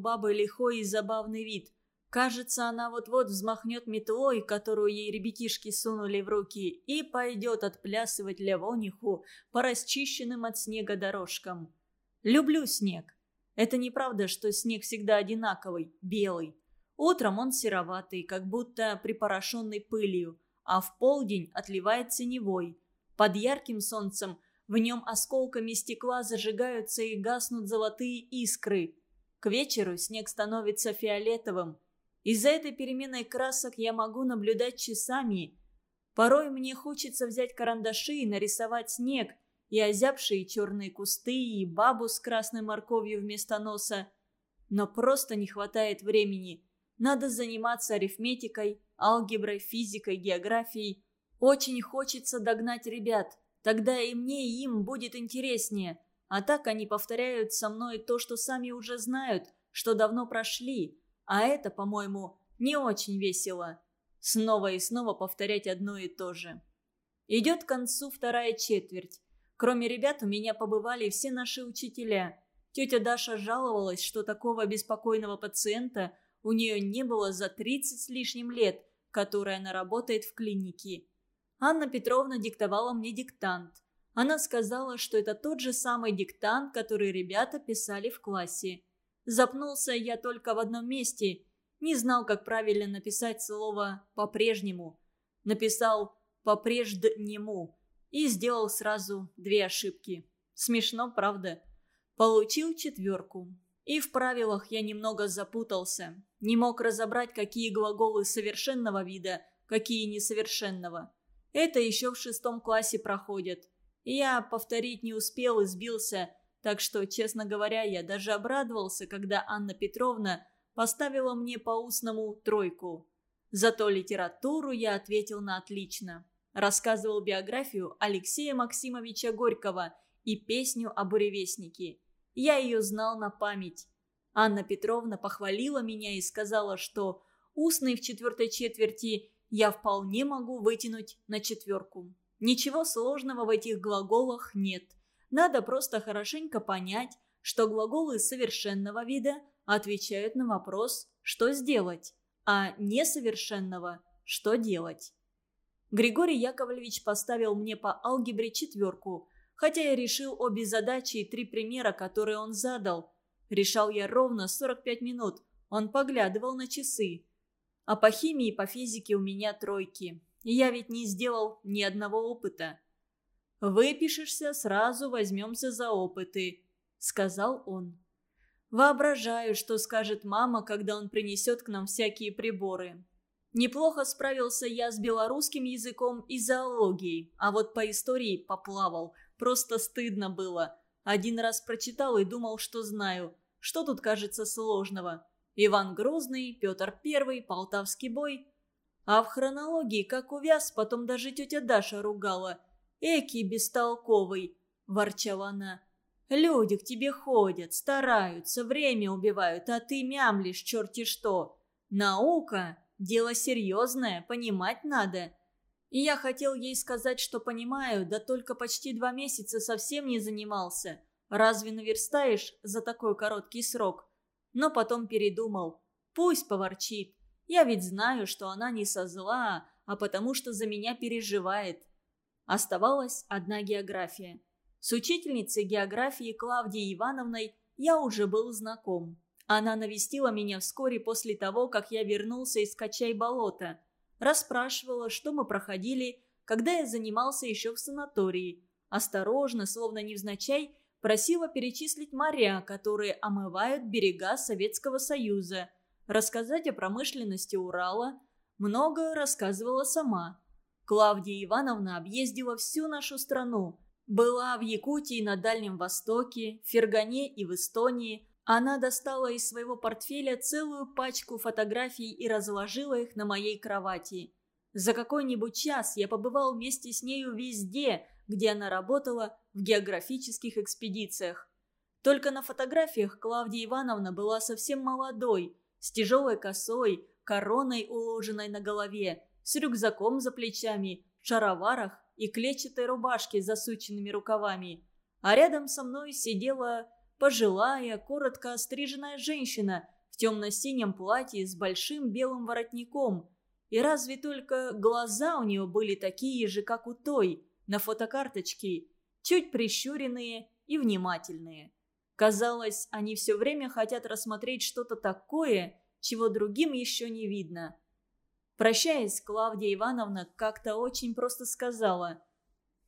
бабы лихой и забавный вид. Кажется, она вот-вот взмахнет метлой, которую ей ребятишки сунули в руки, и пойдет отплясывать лявониху по расчищенным от снега дорожкам. Люблю снег. Это неправда, что снег всегда одинаковый, белый. Утром он сероватый, как будто припорошенный пылью, а в полдень отливает синевой. Под ярким солнцем в нем осколками стекла зажигаются и гаснут золотые искры. К вечеру снег становится фиолетовым. Из-за этой перемены красок я могу наблюдать часами. Порой мне хочется взять карандаши и нарисовать снег, и озябшие черные кусты, и бабу с красной морковью вместо носа. Но просто не хватает времени. Надо заниматься арифметикой, алгеброй, физикой, географией. Очень хочется догнать ребят. Тогда и мне, и им будет интереснее. А так они повторяют со мной то, что сами уже знают, что давно прошли. А это, по-моему, не очень весело. Снова и снова повторять одно и то же. Идет к концу вторая четверть. Кроме ребят у меня побывали все наши учителя. Тетя Даша жаловалась, что такого беспокойного пациента у нее не было за 30 с лишним лет, которые она работает в клинике. Анна Петровна диктовала мне диктант. Она сказала, что это тот же самый диктант, который ребята писали в классе. Запнулся я только в одном месте. Не знал, как правильно написать слово «по-прежнему». Написал «по-прежнему» и сделал сразу две ошибки. Смешно, правда? Получил четверку. И в правилах я немного запутался. Не мог разобрать, какие глаголы совершенного вида, какие несовершенного. Это еще в шестом классе проходит. Я повторить не успел и сбился, так что, честно говоря, я даже обрадовался, когда Анна Петровна поставила мне по устному тройку. Зато литературу я ответил на отлично рассказывал биографию Алексея Максимовича Горького и песню о буревестнике. Я ее знал на память. Анна Петровна похвалила меня и сказала, что устный в четвертой четверти я вполне могу вытянуть на четверку. Ничего сложного в этих глаголах нет. Надо просто хорошенько понять, что глаголы совершенного вида отвечают на вопрос «что сделать?», а несовершенного «что делать?». Григорий Яковлевич поставил мне по алгебре четверку, хотя я решил обе задачи и три примера, которые он задал. Решал я ровно 45 минут, он поглядывал на часы. А по химии и по физике у меня тройки. Я ведь не сделал ни одного опыта. «Выпишешься, сразу возьмемся за опыты», — сказал он. Воображаю, что скажет мама, когда он принесет к нам всякие приборы. Неплохо справился я с белорусским языком и зоологией, а вот по истории поплавал. Просто стыдно было. Один раз прочитал и думал, что знаю. Что тут кажется сложного? Иван Грозный, Петр Первый, Полтавский бой. А в хронологии, как увяз, потом даже тетя Даша ругала. «Эки бестолковый!» – ворчала она. «Люди к тебе ходят, стараются, время убивают, а ты мямлишь черти что. Наука Дело серьезное, понимать надо. И я хотел ей сказать, что понимаю, да только почти два месяца совсем не занимался. Разве наверстаешь за такой короткий срок? Но потом передумал. Пусть поворчит. Я ведь знаю, что она не со зла, а потому что за меня переживает. Оставалась одна география. С учительницей географии Клавдией Ивановной я уже был знаком. Она навестила меня вскоре после того, как я вернулся из Качай-болота. Расспрашивала, что мы проходили, когда я занимался еще в санатории. Осторожно, словно невзначай, просила перечислить моря, которые омывают берега Советского Союза. Рассказать о промышленности Урала. Много рассказывала сама. Клавдия Ивановна объездила всю нашу страну. Была в Якутии на Дальнем Востоке, в Фергане и в Эстонии – она достала из своего портфеля целую пачку фотографий и разложила их на моей кровати. За какой-нибудь час я побывал вместе с нею везде, где она работала в географических экспедициях. Только на фотографиях Клавдия Ивановна была совсем молодой, с тяжелой косой, короной, уложенной на голове, с рюкзаком за плечами, в шароварах и клетчатой рубашке с засученными рукавами. А рядом со мной сидела пожилая, коротко остриженная женщина в темно-синем платье с большим белым воротником. И разве только глаза у нее были такие же, как у той, на фотокарточке, чуть прищуренные и внимательные. Казалось, они все время хотят рассмотреть что-то такое, чего другим еще не видно. Прощаясь, Клавдия Ивановна как-то очень просто сказала.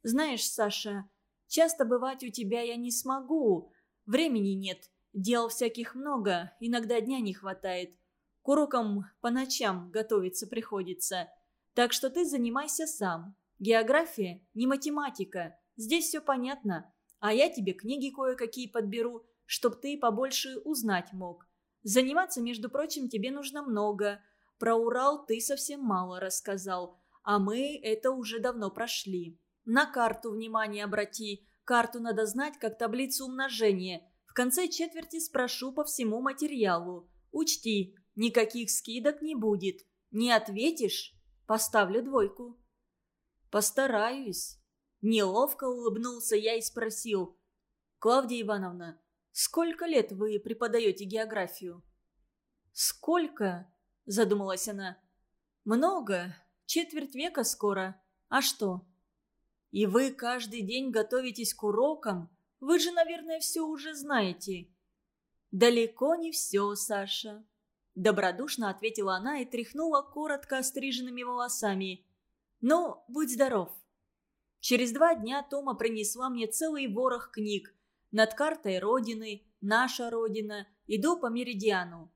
«Знаешь, Саша, часто бывать у тебя я не смогу. Времени нет, дел всяких много, иногда дня не хватает. К урокам по ночам готовиться приходится. Так что ты занимайся сам. География не математика, здесь все понятно. А я тебе книги кое-какие подберу, чтоб ты побольше узнать мог. Заниматься, между прочим, тебе нужно много – про Урал ты совсем мало рассказал, а мы это уже давно прошли. На карту внимание обрати. Карту надо знать как таблицу умножения. В конце четверти спрошу по всему материалу. Учти, никаких скидок не будет. Не ответишь – поставлю двойку. Постараюсь. Неловко улыбнулся я и спросил. «Клавдия Ивановна, сколько лет вы преподаете географию?» «Сколько?» – задумалась она. «Много. Четверть века скоро. А что?» «И вы каждый день готовитесь к урокам? Вы же, наверное, все уже знаете». «Далеко не все, Саша», – добродушно ответила она и тряхнула коротко остриженными волосами. «Ну, будь здоров». Через два дня Тома принесла мне целый ворох книг. Над картой Родины, Наша Родина, Иду по Меридиану.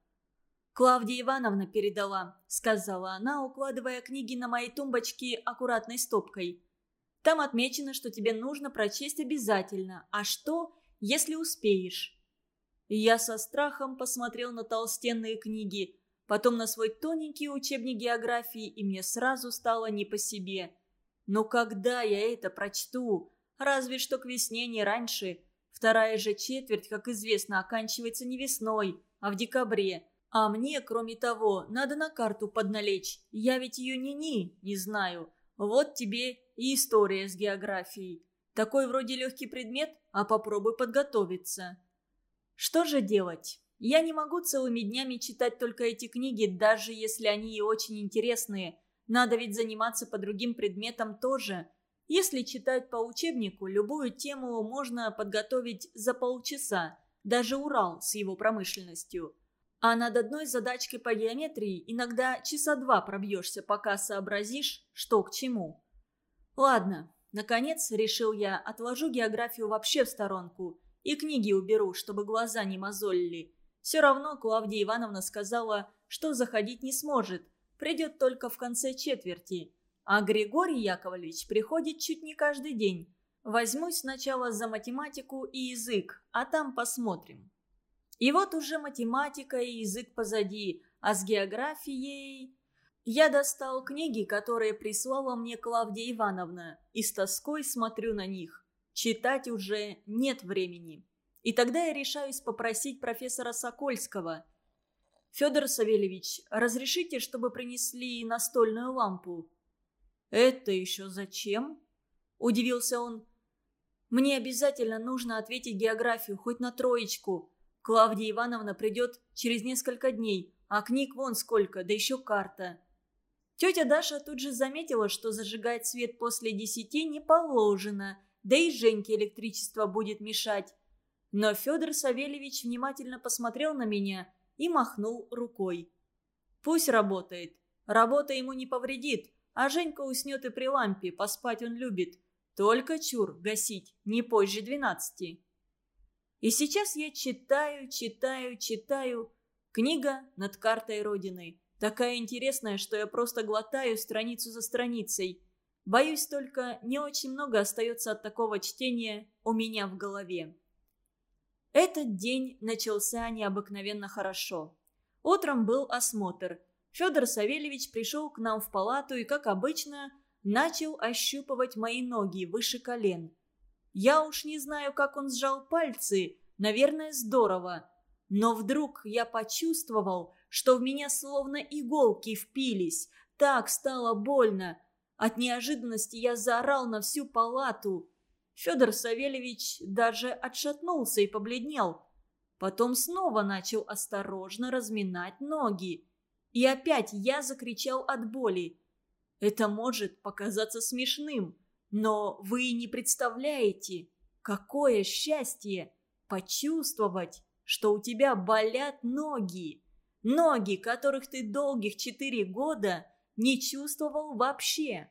«Клавдия Ивановна передала», — сказала она, укладывая книги на мои тумбочки аккуратной стопкой. «Там отмечено, что тебе нужно прочесть обязательно. А что, если успеешь?» Я со страхом посмотрел на толстенные книги, потом на свой тоненький учебник географии, и мне сразу стало не по себе. Но когда я это прочту? Разве что к весне не раньше. Вторая же четверть, как известно, оканчивается не весной, а в декабре. А мне, кроме того, надо на карту подналечь. Я ведь ее ни-ни не знаю. Вот тебе и история с географией. Такой вроде легкий предмет, а попробуй подготовиться. Что же делать? Я не могу целыми днями читать только эти книги, даже если они и очень интересные. Надо ведь заниматься по другим предметам тоже. Если читать по учебнику, любую тему можно подготовить за полчаса. Даже Урал с его промышленностью. А над одной задачкой по геометрии иногда часа два пробьешься, пока сообразишь, что к чему. Ладно, наконец, решил я, отложу географию вообще в сторонку и книги уберу, чтобы глаза не мозолили. Все равно Клавдия Ивановна сказала, что заходить не сможет, придет только в конце четверти. А Григорий Яковлевич приходит чуть не каждый день. Возьмусь сначала за математику и язык, а там посмотрим. И вот уже математика и язык позади, а с географией... Я достал книги, которые прислала мне Клавдия Ивановна, и с тоской смотрю на них. Читать уже нет времени. И тогда я решаюсь попросить профессора Сокольского. «Федор Савельевич, разрешите, чтобы принесли настольную лампу?» «Это еще зачем?» – удивился он. «Мне обязательно нужно ответить географию, хоть на троечку. Клавдия Ивановна придет через несколько дней, а книг вон сколько, да еще карта. Тетя Даша тут же заметила, что зажигать свет после десяти не положено, да и Женьке электричество будет мешать. Но Федор Савельевич внимательно посмотрел на меня и махнул рукой. «Пусть работает. Работа ему не повредит, а Женька уснет и при лампе, поспать он любит. Только чур гасить, не позже двенадцати». И сейчас я читаю, читаю, читаю. Книга над картой Родины. Такая интересная, что я просто глотаю страницу за страницей. Боюсь только, не очень много остается от такого чтения у меня в голове. Этот день начался необыкновенно хорошо. Утром был осмотр. Федор Савельевич пришел к нам в палату и, как обычно, начал ощупывать мои ноги выше колен. Я уж не знаю, как он сжал пальцы, наверное, здорово. Но вдруг я почувствовал, что в меня словно иголки впились. Так стало больно. От неожиданности я заорал на всю палату. Федор Савельевич даже отшатнулся и побледнел. Потом снова начал осторожно разминать ноги. И опять я закричал от боли. Это может показаться смешным, но вы не представляете, какое счастье почувствовать, что у тебя болят ноги. Ноги, которых ты долгих четыре года не чувствовал вообще.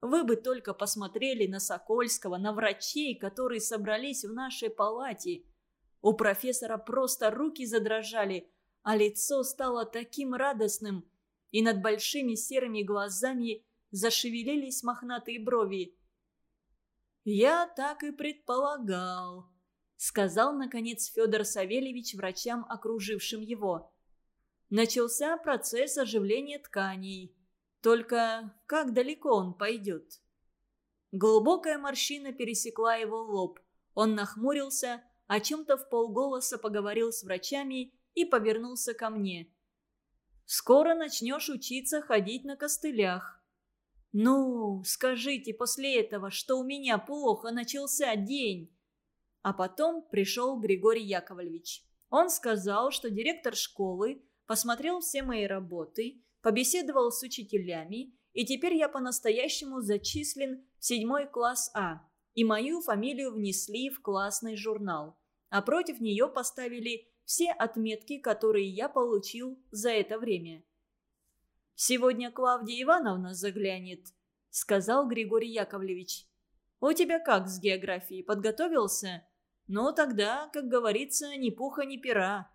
Вы бы только посмотрели на Сокольского, на врачей, которые собрались в нашей палате. У профессора просто руки задрожали, а лицо стало таким радостным, и над большими серыми глазами зашевелились мохнатые брови. «Я так и предполагал», — сказал, наконец, Федор Савельевич врачам, окружившим его. Начался процесс оживления тканей. Только как далеко он пойдет? Глубокая морщина пересекла его лоб. Он нахмурился, о чем-то в полголоса поговорил с врачами и повернулся ко мне. «Скоро начнешь учиться ходить на костылях». «Ну, скажите после этого, что у меня плохо начался день». А потом пришел Григорий Яковлевич. Он сказал, что директор школы посмотрел все мои работы, побеседовал с учителями, и теперь я по-настоящему зачислен в седьмой класс А, и мою фамилию внесли в классный журнал. А против нее поставили все отметки, которые я получил за это время. «Сегодня Клавдия Ивановна заглянет», — сказал Григорий Яковлевич. «У тебя как с географией? Подготовился? Ну, тогда, как говорится, ни пуха, ни пера.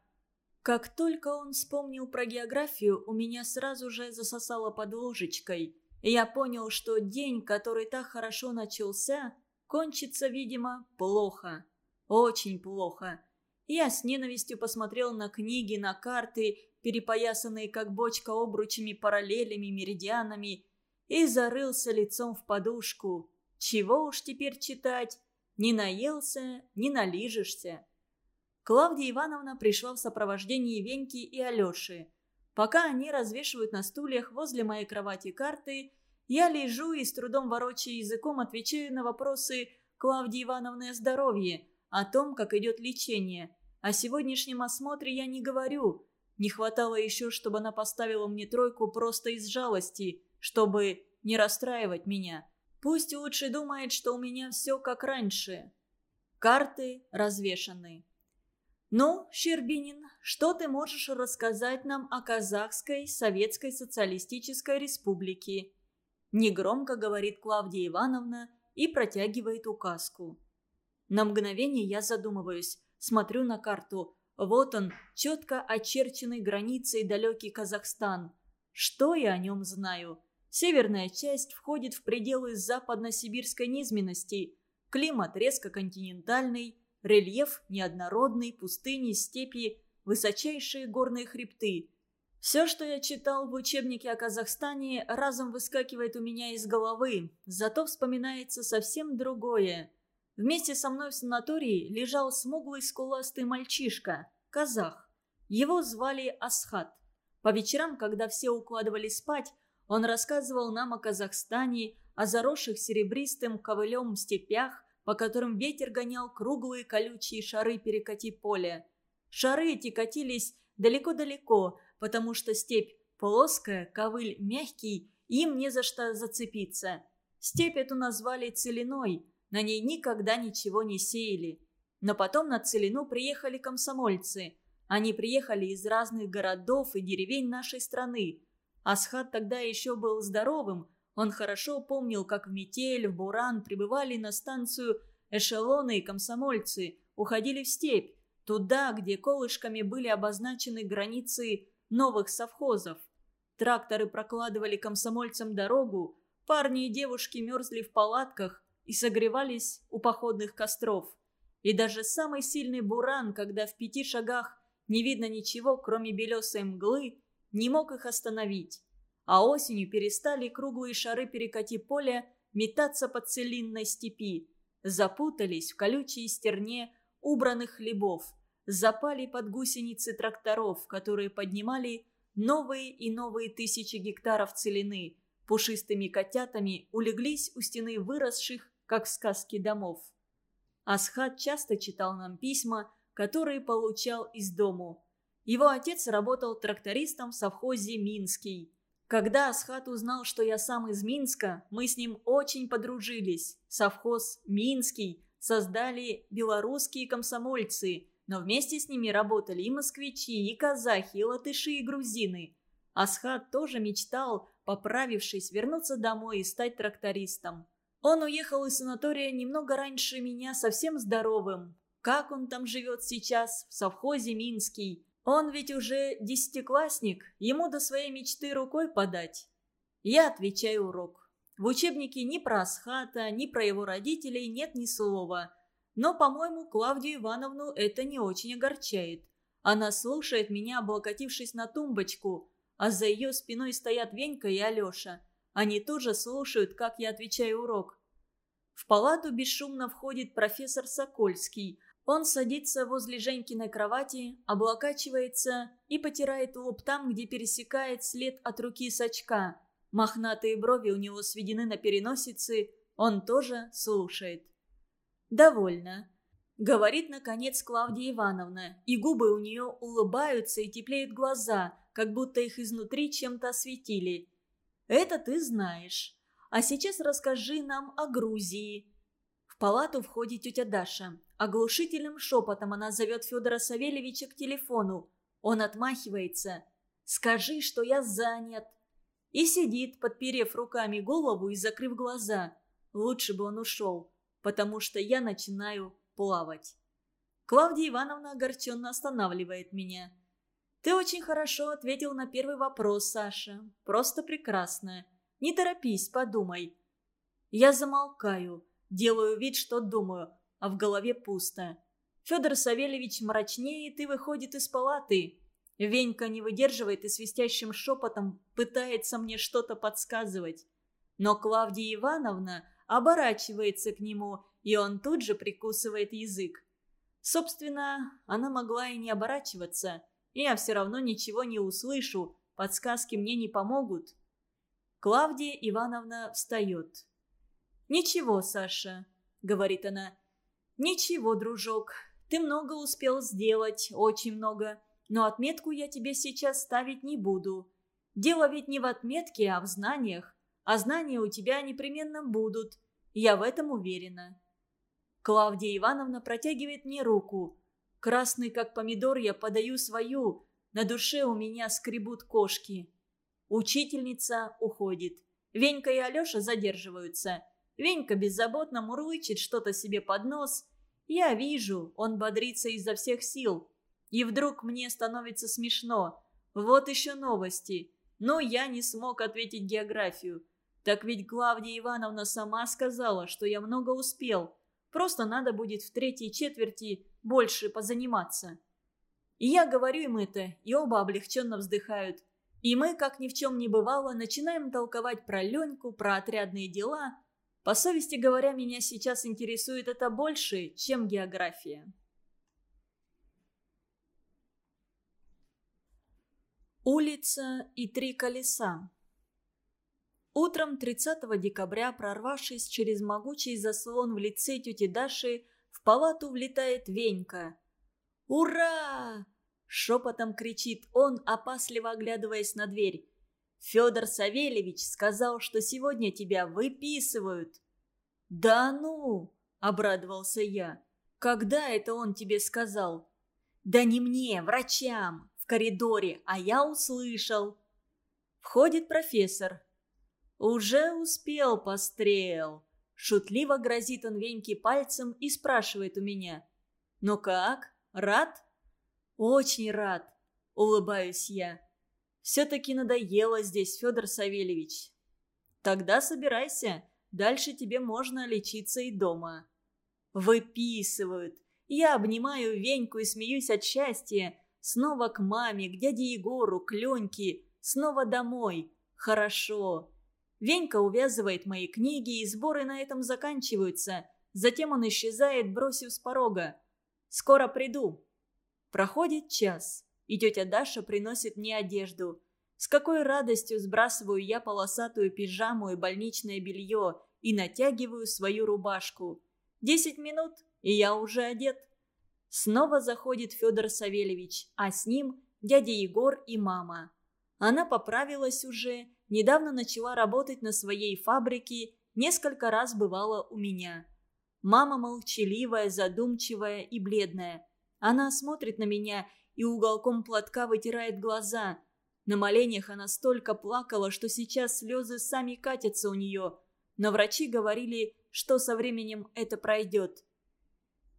Как только он вспомнил про географию, у меня сразу же засосало под ложечкой. И я понял, что день, который так хорошо начался, кончится, видимо, плохо. Очень плохо. Я с ненавистью посмотрел на книги, на карты, перепоясанные как бочка обручами, параллелями, меридианами, и зарылся лицом в подушку. Чего уж теперь читать? Не наелся, не налижешься. Клавдия Ивановна пришла в сопровождении Веньки и Алеши. Пока они развешивают на стульях возле моей кровати карты, я лежу и с трудом ворочая языком отвечаю на вопросы Клавдии Ивановны о здоровье, о том, как идет лечение. О сегодняшнем осмотре я не говорю. Не хватало еще, чтобы она поставила мне тройку просто из жалости, чтобы не расстраивать меня. Пусть лучше думает, что у меня все как раньше. Карты развешаны. «Ну, Щербинин, что ты можешь рассказать нам о Казахской Советской Социалистической Республике?» Негромко говорит Клавдия Ивановна и протягивает указку. На мгновение я задумываюсь, смотрю на карту. Вот он, четко очерченный границей далекий Казахстан. Что я о нем знаю? Северная часть входит в пределы западно-сибирской низменности. Климат резко континентальный, Рельеф неоднородный, пустыни, степи, высочайшие горные хребты. Все, что я читал в учебнике о Казахстане, разом выскакивает у меня из головы, зато вспоминается совсем другое. Вместе со мной в санатории лежал смуглый скуластый мальчишка, казах. Его звали Асхат. По вечерам, когда все укладывали спать, он рассказывал нам о Казахстане, о заросших серебристым ковылем степях, по которым ветер гонял круглые колючие шары перекати поля. Шары эти катились далеко-далеко, потому что степь плоская, ковыль мягкий, им не за что зацепиться. Степь эту назвали целиной, на ней никогда ничего не сеяли. Но потом на целину приехали комсомольцы. Они приехали из разных городов и деревень нашей страны. Асхат тогда еще был здоровым, он хорошо помнил, как в метель, в буран прибывали на станцию эшелоны и комсомольцы, уходили в степь, туда, где колышками были обозначены границы новых совхозов. Тракторы прокладывали комсомольцам дорогу, парни и девушки мерзли в палатках и согревались у походных костров. И даже самый сильный буран, когда в пяти шагах не видно ничего, кроме белесой мглы, не мог их остановить а осенью перестали круглые шары перекати поля метаться по целинной степи, запутались в колючей стерне убранных хлебов, запали под гусеницы тракторов, которые поднимали новые и новые тысячи гектаров целины, пушистыми котятами улеглись у стены выросших, как в сказке, домов. Асхат часто читал нам письма, которые получал из дому. Его отец работал трактористом в совхозе «Минский». Когда Асхат узнал, что я сам из Минска, мы с ним очень подружились. Совхоз «Минский» создали белорусские комсомольцы, но вместе с ними работали и москвичи, и казахи, и латыши, и грузины. Асхат тоже мечтал, поправившись, вернуться домой и стать трактористом. Он уехал из санатория немного раньше меня, совсем здоровым. Как он там живет сейчас, в совхозе «Минский»? Он ведь уже десятиклассник, ему до своей мечты рукой подать. Я отвечаю урок. В учебнике ни про Асхата, ни про его родителей нет ни слова. Но, по-моему, Клавдию Ивановну это не очень огорчает. Она слушает меня, облокотившись на тумбочку, а за ее спиной стоят Венька и Алеша. Они тоже слушают, как я отвечаю урок. В палату бесшумно входит профессор Сокольский – он садится возле Женькиной кровати, облокачивается и потирает лоб там, где пересекает след от руки с очка. Мохнатые брови у него сведены на переносице, он тоже слушает. «Довольно», — говорит, наконец, Клавдия Ивановна, и губы у нее улыбаются и теплеют глаза, как будто их изнутри чем-то осветили. «Это ты знаешь. А сейчас расскажи нам о Грузии». В палату входит тетя Даша. Оглушительным шепотом она зовет Федора Савельевича к телефону. Он отмахивается. «Скажи, что я занят». И сидит, подперев руками голову и закрыв глаза. Лучше бы он ушел, потому что я начинаю плавать. Клавдия Ивановна огорченно останавливает меня. «Ты очень хорошо ответил на первый вопрос, Саша. Просто прекрасно. Не торопись, подумай». Я замолкаю, делаю вид, что думаю – а в голове пусто. Федор Савельевич мрачнеет и выходит из палаты. Венька не выдерживает и свистящим шепотом пытается мне что-то подсказывать. Но Клавдия Ивановна оборачивается к нему, и он тут же прикусывает язык. Собственно, она могла и не оборачиваться. Я все равно ничего не услышу, подсказки мне не помогут. Клавдия Ивановна встает. «Ничего, Саша», — говорит она, «Ничего, дружок, ты много успел сделать, очень много, но отметку я тебе сейчас ставить не буду. Дело ведь не в отметке, а в знаниях, а знания у тебя непременно будут, я в этом уверена». Клавдия Ивановна протягивает мне руку. Красный, как помидор, я подаю свою, на душе у меня скребут кошки. Учительница уходит. Венька и Алеша задерживаются. Венька беззаботно мурлычет что-то себе под нос. Я вижу, он бодрится изо всех сил. И вдруг мне становится смешно. Вот еще новости. Но я не смог ответить географию. Так ведь Клавдия Ивановна сама сказала, что я много успел. Просто надо будет в третьей четверти больше позаниматься. И я говорю им это, и оба облегченно вздыхают. И мы, как ни в чем не бывало, начинаем толковать про Леньку, про отрядные дела – по совести говоря, меня сейчас интересует это больше, чем география. Улица и три колеса. Утром 30 декабря, прорвавшись через могучий заслон в лице тети Даши, в палату влетает Венька. «Ура!» – шепотом кричит он, опасливо оглядываясь на дверь. Федор Савельевич сказал, что сегодня тебя выписывают». «Да ну!» – обрадовался я. «Когда это он тебе сказал?» «Да не мне, врачам, в коридоре, а я услышал». Входит профессор. «Уже успел пострел». Шутливо грозит он Веньке пальцем и спрашивает у меня. «Ну как? Рад?» «Очень рад», — улыбаюсь я. Все-таки надоело здесь, Федор Савельевич. Тогда собирайся, дальше тебе можно лечиться и дома. Выписывают. Я обнимаю Веньку и смеюсь от счастья. Снова к маме, к дяде Егору, к Леньке. Снова домой. Хорошо. Венька увязывает мои книги, и сборы на этом заканчиваются. Затем он исчезает, бросив с порога. «Скоро приду». Проходит час и тетя Даша приносит мне одежду. С какой радостью сбрасываю я полосатую пижаму и больничное белье и натягиваю свою рубашку. Десять минут, и я уже одет. Снова заходит Федор Савельевич, а с ним дядя Егор и мама. Она поправилась уже, недавно начала работать на своей фабрике, несколько раз бывала у меня. Мама молчаливая, задумчивая и бледная. Она смотрит на меня и уголком платка вытирает глаза. На моленьях она столько плакала, что сейчас слезы сами катятся у нее. Но врачи говорили, что со временем это пройдет.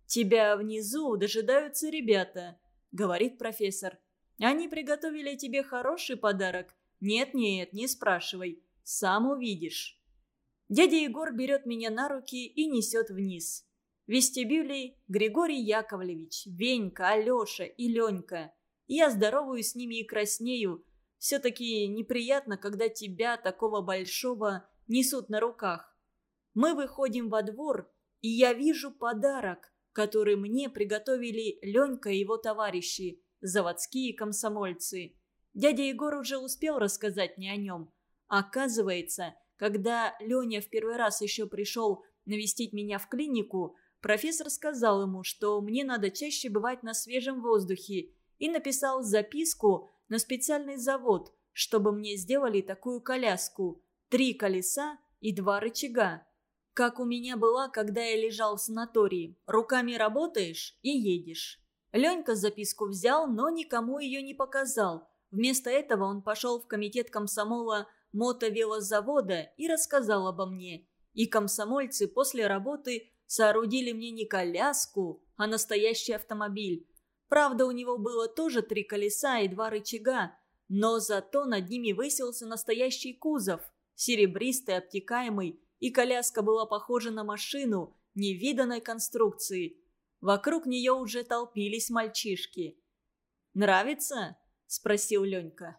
«Тебя внизу дожидаются ребята», — говорит профессор. «Они приготовили тебе хороший подарок. Нет-нет, не спрашивай. Сам увидишь». Дядя Егор берет меня на руки и несет вниз. В вестибюле Григорий Яковлевич, Венька, Алеша и Ленька. Я здоровую с ними и краснею. Все-таки неприятно, когда тебя, такого большого, несут на руках. Мы выходим во двор, и я вижу подарок, который мне приготовили Ленька и его товарищи, заводские комсомольцы. Дядя Егор уже успел рассказать мне о нем. Оказывается, когда Леня в первый раз еще пришел навестить меня в клинику, Профессор сказал ему, что мне надо чаще бывать на свежем воздухе, и написал записку на специальный завод, чтобы мне сделали такую коляску. Три колеса и два рычага. Как у меня была, когда я лежал в санатории. Руками работаешь и едешь. Ленька записку взял, но никому ее не показал. Вместо этого он пошел в комитет комсомола мотовелозавода и рассказал обо мне. И комсомольцы после работы соорудили мне не коляску, а настоящий автомобиль. Правда, у него было тоже три колеса и два рычага, но зато над ними высился настоящий кузов, серебристый, обтекаемый, и коляска была похожа на машину невиданной конструкции. Вокруг нее уже толпились мальчишки. «Нравится?» – спросил Ленька.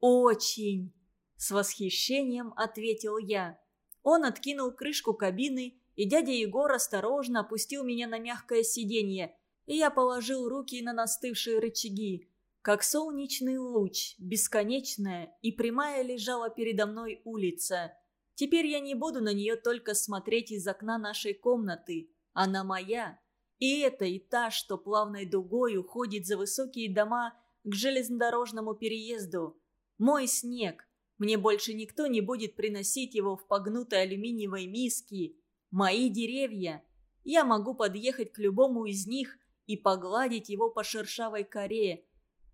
«Очень!» – с восхищением ответил я. Он откинул крышку кабины и дядя Егор осторожно опустил меня на мягкое сиденье, и я положил руки на настывшие рычаги. Как солнечный луч, бесконечная и прямая лежала передо мной улица. Теперь я не буду на нее только смотреть из окна нашей комнаты. Она моя. И это и та, что плавной дугой уходит за высокие дома к железнодорожному переезду. Мой снег. Мне больше никто не будет приносить его в погнутой алюминиевой миске мои деревья. Я могу подъехать к любому из них и погладить его по шершавой коре.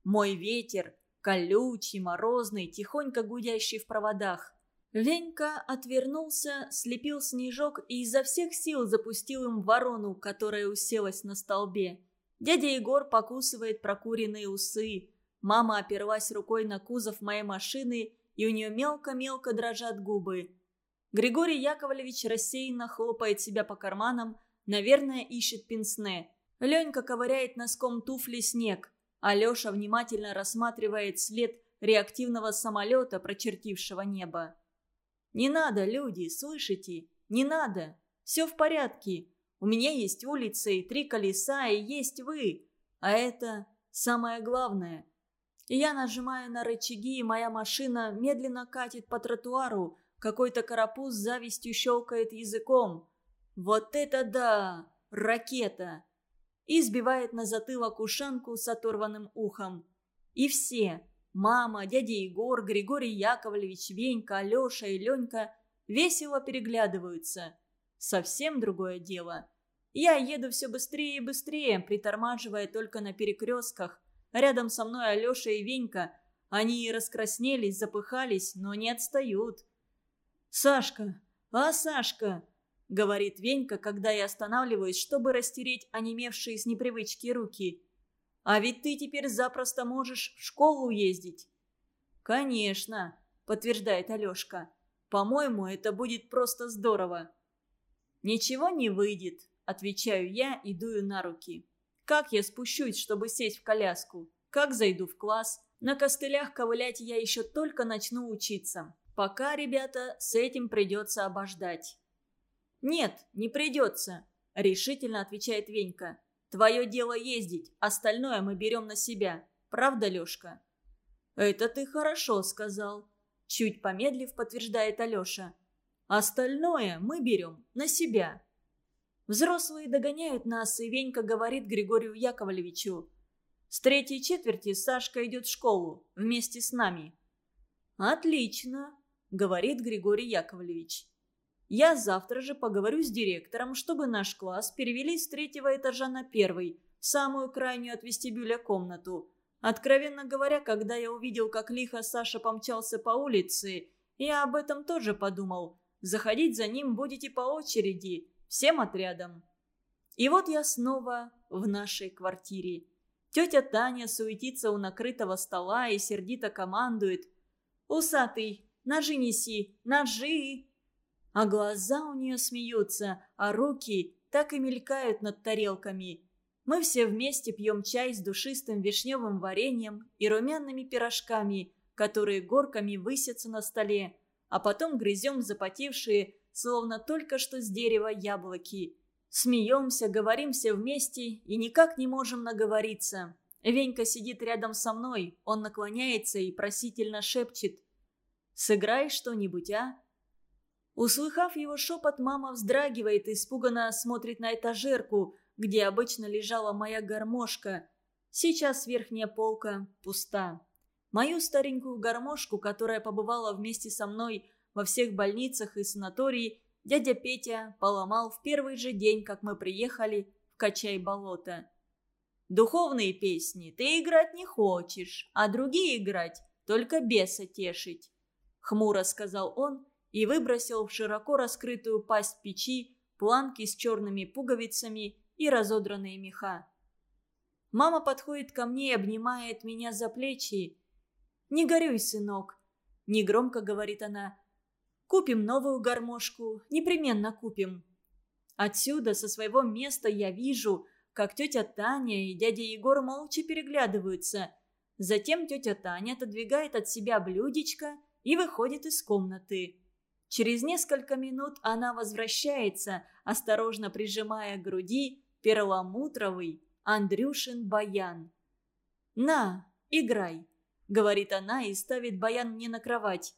Мой ветер, колючий, морозный, тихонько гудящий в проводах. Венька отвернулся, слепил снежок и изо всех сил запустил им ворону, которая уселась на столбе. Дядя Егор покусывает прокуренные усы. Мама оперлась рукой на кузов моей машины, и у нее мелко-мелко дрожат губы. Григорий Яковлевич рассеянно хлопает себя по карманам, наверное, ищет пенсне. Ленька ковыряет носком туфли снег. Алеша внимательно рассматривает след реактивного самолета, прочертившего небо. «Не надо, люди, слышите? Не надо. Все в порядке. У меня есть улица и три колеса, и есть вы. А это самое главное. я нажимаю на рычаги, и моя машина медленно катит по тротуару, какой-то карапуз с завистью щелкает языком. «Вот это да! Ракета!» И сбивает на затылок ушанку с оторванным ухом. И все – мама, дядя Егор, Григорий Яковлевич, Венька, Алеша и Ленька – весело переглядываются. Совсем другое дело. Я еду все быстрее и быстрее, притормаживая только на перекрестках. Рядом со мной Алеша и Венька. Они раскраснелись, запыхались, но не отстают. «Сашка! А, Сашка!» — говорит Венька, когда я останавливаюсь, чтобы растереть онемевшие с непривычки руки. «А ведь ты теперь запросто можешь в школу ездить». «Конечно», — подтверждает Алешка. «По-моему, это будет просто здорово». «Ничего не выйдет», — отвечаю я и дую на руки. «Как я спущусь, чтобы сесть в коляску? Как зайду в класс? На костылях ковылять я еще только начну учиться. Пока, ребята, с этим придется обождать». «Нет, не придется», — решительно отвечает Венька. «Твое дело ездить, остальное мы берем на себя. Правда, Лешка?» «Это ты хорошо сказал», — чуть помедлив подтверждает Алеша. «Остальное мы берем на себя». Взрослые догоняют нас, и Венька говорит Григорию Яковлевичу. «С третьей четверти Сашка идет в школу вместе с нами». «Отлично», — говорит Григорий Яковлевич. «Я завтра же поговорю с директором, чтобы наш класс перевели с третьего этажа на первый, самую крайнюю от вестибюля комнату. Откровенно говоря, когда я увидел, как лихо Саша помчался по улице, я об этом тоже подумал. Заходить за ним будете по очереди, всем отрядом. И вот я снова в нашей квартире. Тетя Таня суетится у накрытого стола и сердито командует. «Усатый, ножи неси, ножи!» А глаза у нее смеются, а руки так и мелькают над тарелками. Мы все вместе пьем чай с душистым вишневым вареньем и румяными пирожками, которые горками высятся на столе, а потом грызем запотевшие, словно только что с дерева яблоки. Смеемся, говорим все вместе и никак не можем наговориться. Венька сидит рядом со мной, он наклоняется и просительно шепчет. «Сыграй что-нибудь, а?» Услыхав его шепот, мама вздрагивает и испуганно смотрит на этажерку, где обычно лежала моя гармошка. Сейчас верхняя полка пуста. Мою старенькую гармошку, которая побывала вместе со мной во всех больницах и санатории, дядя Петя поломал в первый же день, как мы приехали в Качай-болото. «Духовные песни ты играть не хочешь, а другие играть, только беса тешить», — хмуро сказал он и выбросил в широко раскрытую пасть печи планки с черными пуговицами и разодранные меха. Мама подходит ко мне и обнимает меня за плечи. «Не горюй, сынок», — негромко говорит она. «Купим новую гармошку, непременно купим». Отсюда, со своего места, я вижу, как тетя Таня и дядя Егор молча переглядываются. Затем тетя Таня отодвигает от себя блюдечко и выходит из комнаты. Через несколько минут она возвращается, осторожно прижимая к груди перламутровый Андрюшин баян. «На, играй», — говорит она и ставит баян мне на кровать.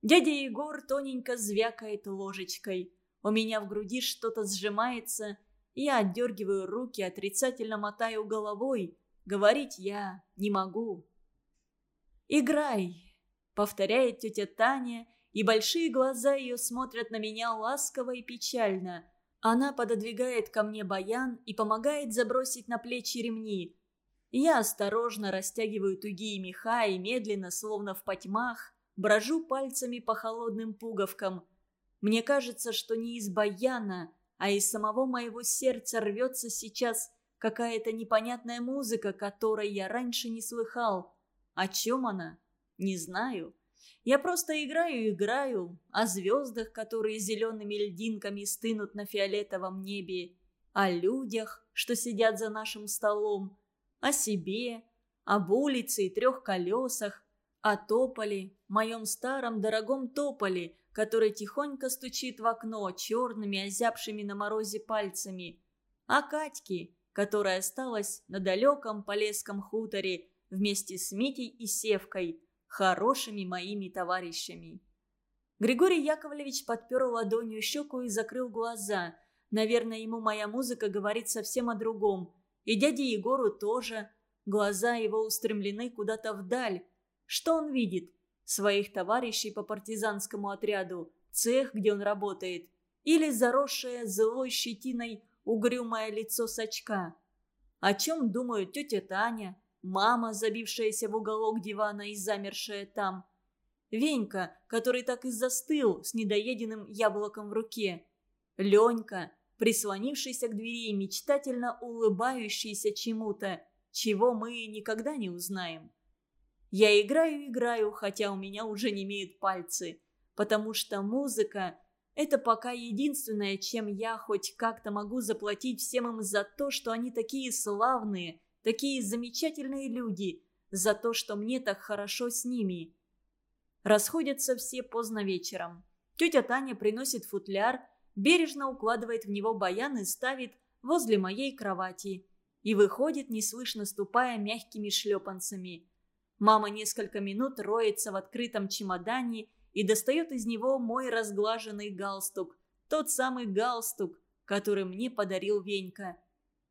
Дядя Егор тоненько звякает ложечкой. У меня в груди что-то сжимается. Я отдергиваю руки, отрицательно мотаю головой. Говорить я не могу. «Играй», — повторяет тетя Таня, и большие глаза ее смотрят на меня ласково и печально. Она пододвигает ко мне баян и помогает забросить на плечи ремни. Я осторожно растягиваю тугие меха и медленно, словно в потьмах, брожу пальцами по холодным пуговкам. Мне кажется, что не из баяна, а из самого моего сердца рвется сейчас какая-то непонятная музыка, которой я раньше не слыхал. О чем она? Не знаю. Я просто играю играю о звездах, которые зелеными льдинками стынут на фиолетовом небе, о людях, что сидят за нашим столом, о себе, об улице и трех колесах, о тополе, моем старом дорогом тополе, который тихонько стучит в окно черными, озябшими на морозе пальцами, о Катьке, которая осталась на далеком полесском хуторе вместе с Митей и Севкой – хорошими моими товарищами. Григорий Яковлевич подпер ладонью щеку и закрыл глаза. Наверное, ему моя музыка говорит совсем о другом. И дяде Егору тоже. Глаза его устремлены куда-то вдаль. Что он видит? Своих товарищей по партизанскому отряду, цех, где он работает. Или заросшее злой щетиной угрюмое лицо сачка. О чем думают тетя Таня, мама, забившаяся в уголок дивана и замершая там, Венька, который так и застыл с недоеденным яблоком в руке, Ленька, прислонившийся к двери и мечтательно улыбающийся чему-то, чего мы никогда не узнаем. Я играю, играю, хотя у меня уже не имеют пальцы, потому что музыка – это пока единственное, чем я хоть как-то могу заплатить всем им за то, что они такие славные – Такие замечательные люди, за то, что мне так хорошо с ними. Расходятся все поздно вечером. Тетя Таня приносит футляр, бережно укладывает в него баян и ставит возле моей кровати. И выходит, неслышно ступая мягкими шлепанцами. Мама несколько минут роется в открытом чемодане и достает из него мой разглаженный галстук. Тот самый галстук, который мне подарил Венька.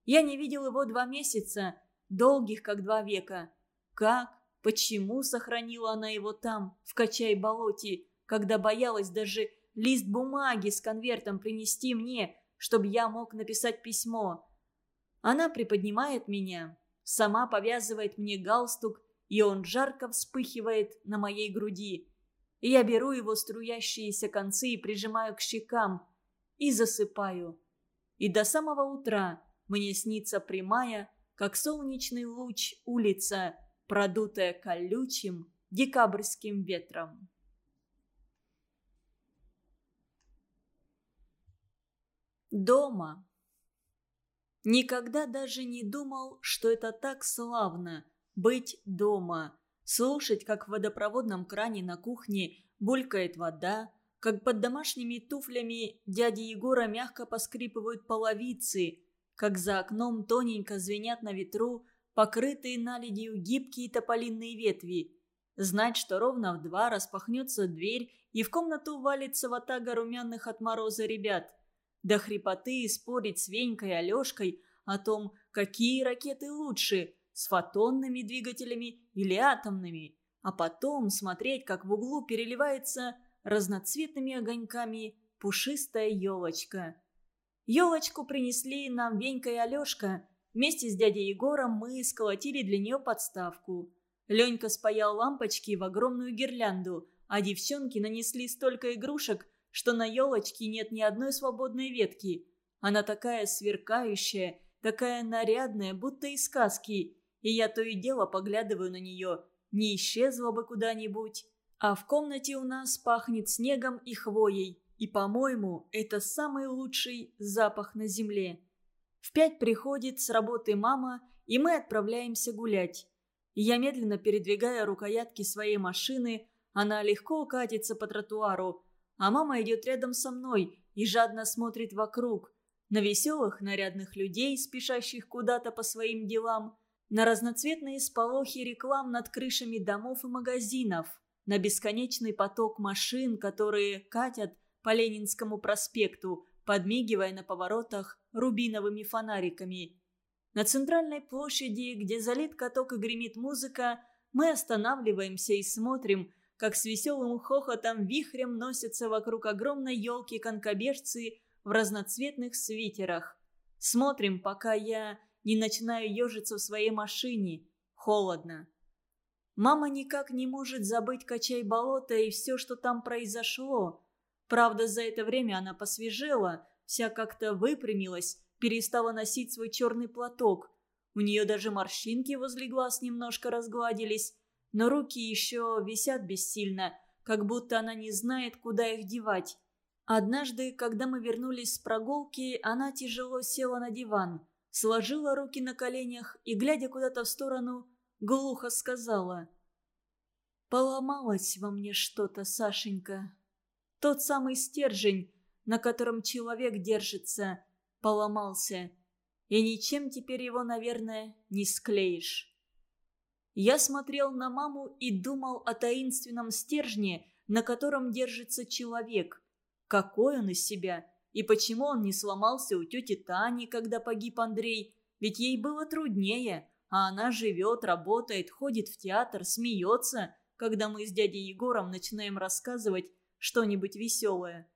Я не видел его два месяца, долгих как два века. Как, почему сохранила она его там, в Качай-болоте, когда боялась даже лист бумаги с конвертом принести мне, чтобы я мог написать письмо. Она приподнимает меня, сама повязывает мне галстук, и он жарко вспыхивает на моей груди. Я беру его струящиеся концы и прижимаю к щекам, и засыпаю. И до самого утра мне снится прямая, как солнечный луч, улица, продутая колючим декабрьским ветром. Дома. Никогда даже не думал, что это так славно – быть дома. Слушать, как в водопроводном кране на кухне булькает вода, как под домашними туфлями дяди Егора мягко поскрипывают половицы, как за окном тоненько звенят на ветру покрытые наледью гибкие тополиные ветви. Знать, что ровно в два распахнется дверь, и в комнату валится ватага румяных от мороза ребят до хрипоты спорить с Венькой и Алешкой о том, какие ракеты лучше, с фотонными двигателями или атомными, а потом смотреть, как в углу переливается разноцветными огоньками пушистая елочка. Елочку принесли нам Венька и Алешка. Вместе с дядей Егором мы сколотили для нее подставку. Ленька спаял лампочки в огромную гирлянду, а девчонки нанесли столько игрушек, что на елочке нет ни одной свободной ветки. Она такая сверкающая, такая нарядная, будто из сказки. И я то и дело поглядываю на нее, не исчезла бы куда-нибудь. А в комнате у нас пахнет снегом и хвоей. И, по-моему, это самый лучший запах на земле. В пять приходит с работы мама, и мы отправляемся гулять. Я медленно передвигаю рукоятки своей машины, она легко катится по тротуару, а мама идет рядом со мной и жадно смотрит вокруг. На веселых, нарядных людей, спешащих куда-то по своим делам, на разноцветные сполохи реклам над крышами домов и магазинов, на бесконечный поток машин, которые катят по Ленинскому проспекту, подмигивая на поворотах рубиновыми фонариками. На центральной площади, где залит каток и гремит музыка, мы останавливаемся и смотрим, как с веселым хохотом вихрем носятся вокруг огромной елки конкобежцы в разноцветных свитерах. Смотрим, пока я не начинаю ежиться в своей машине. Холодно. Мама никак не может забыть качай болота и все, что там произошло. Правда, за это время она посвежела, вся как-то выпрямилась, перестала носить свой черный платок. У нее даже морщинки возле глаз немножко разгладились но руки еще висят бессильно, как будто она не знает, куда их девать. Однажды, когда мы вернулись с прогулки, она тяжело села на диван, сложила руки на коленях и, глядя куда-то в сторону, глухо сказала. «Поломалось во мне что-то, Сашенька. Тот самый стержень, на котором человек держится, поломался, и ничем теперь его, наверное, не склеишь». Я смотрел на маму и думал о таинственном стержне, на котором держится человек. Какой он из себя? И почему он не сломался у тети Тани, когда погиб Андрей? Ведь ей было труднее, а она живет, работает, ходит в театр, смеется, когда мы с дядей Егором начинаем рассказывать что-нибудь веселое.